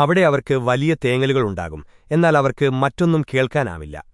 അവിടെ അവർക്ക് വലിയ തേങ്ങലുകളുണ്ടാകും എന്നാൽ അവർക്ക് മറ്റൊന്നും കേൾക്കാനാവില്ല.